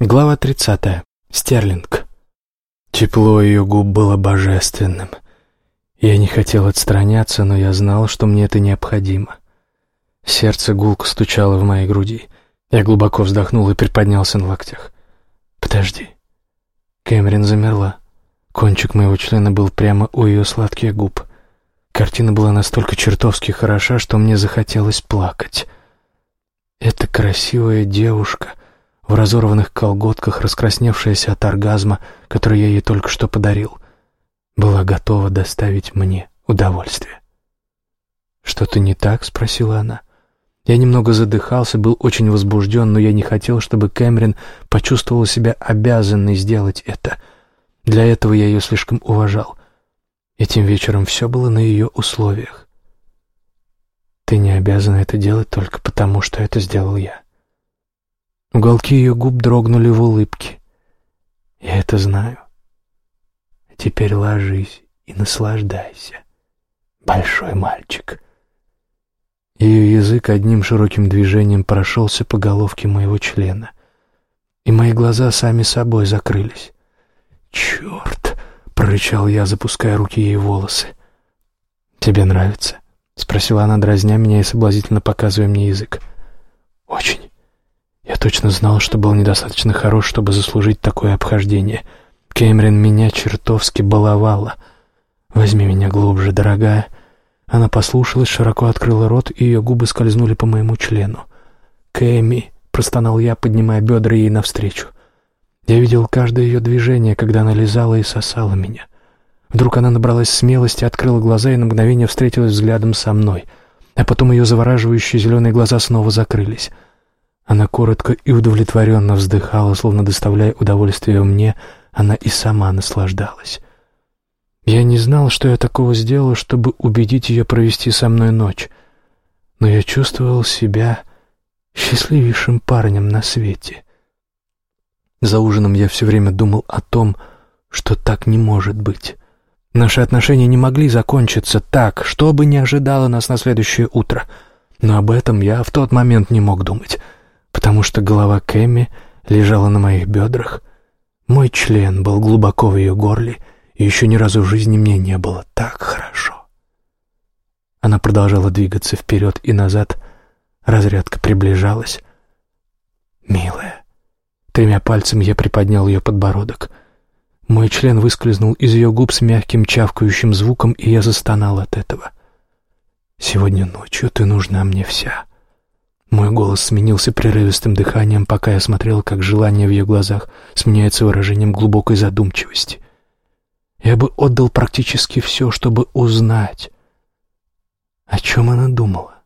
Глава 30. Стерлинг. Тепло ее губ было божественным. Я не хотел отстраняться, но я знал, что мне это необходимо. Сердце гулко стучало в моей груди. Я глубоко вздохнул и приподнялся на локтях. «Подожди». Кэмерин замерла. Кончик моего члена был прямо у ее сладких губ. Картина была настолько чертовски хороша, что мне захотелось плакать. Эта красивая девушка в разорванных колготках, раскрасневшаяся от оргазма, который я ей только что подарил, была готова доставить мне удовольствие. «Что-то не так?» — спросила она. Я немного задыхался, был очень возбужден, но я не хотел, чтобы Кэмерин почувствовала себя обязанной сделать это. Для этого я ее слишком уважал. Этим вечером все было на ее условиях. «Ты не обязана это делать только потому, что это сделал я». Уголки ее губ дрогнули в улыбке. «Я это знаю. Теперь ложись и наслаждайся, большой мальчик». Ее язык одним широким движением прошелся по головке моего члена, и мои глаза сами собой закрылись. «Черт!» — прорычал я, запуская руки ей в волосы. «Тебе нравится?» — спросила она, дразня меня и соблазнительно показывая мне язык. «Очень». Точно знал, что был недостаточно хорош, чтобы заслужить такое обхождение. Кэмерин меня чертовски баловала. «Возьми меня глубже, дорогая». Она послушалась, широко открыла рот, и ее губы скользнули по моему члену. «Кэми», — простонал я, поднимая бедра ей навстречу. Я видел каждое ее движение, когда она лизала и сосала меня. Вдруг она набралась смелости, открыла глаза и на мгновение встретилась взглядом со мной. А потом ее завораживающие зеленые глаза снова закрылись. Она коротко и удовлетворенно вздыхала, словно доставляя удовольствие мне, она и сама наслаждалась. Я не знал, что я такого сделал, чтобы убедить ее провести со мной ночь, но я чувствовал себя счастливейшим парнем на свете. За ужином я все время думал о том, что так не может быть. Наши отношения не могли закончиться так, что бы ни ожидало нас на следующее утро. Но об этом я в тот момент не мог думать потому что голова Кэмми лежала на моих бедрах. Мой член был глубоко в ее горле, и еще ни разу в жизни мне не было так хорошо. Она продолжала двигаться вперед и назад, разрядка приближалась. «Милая». Тремя пальцами я приподнял ее подбородок. Мой член выскользнул из ее губ с мягким чавкающим звуком, и я застонал от этого. «Сегодня ночью ты нужна мне вся». Мой голос сменился прерывистым дыханием, пока я смотрел, как желание в ее глазах сменяется выражением глубокой задумчивости. Я бы отдал практически все, чтобы узнать, о чем она думала.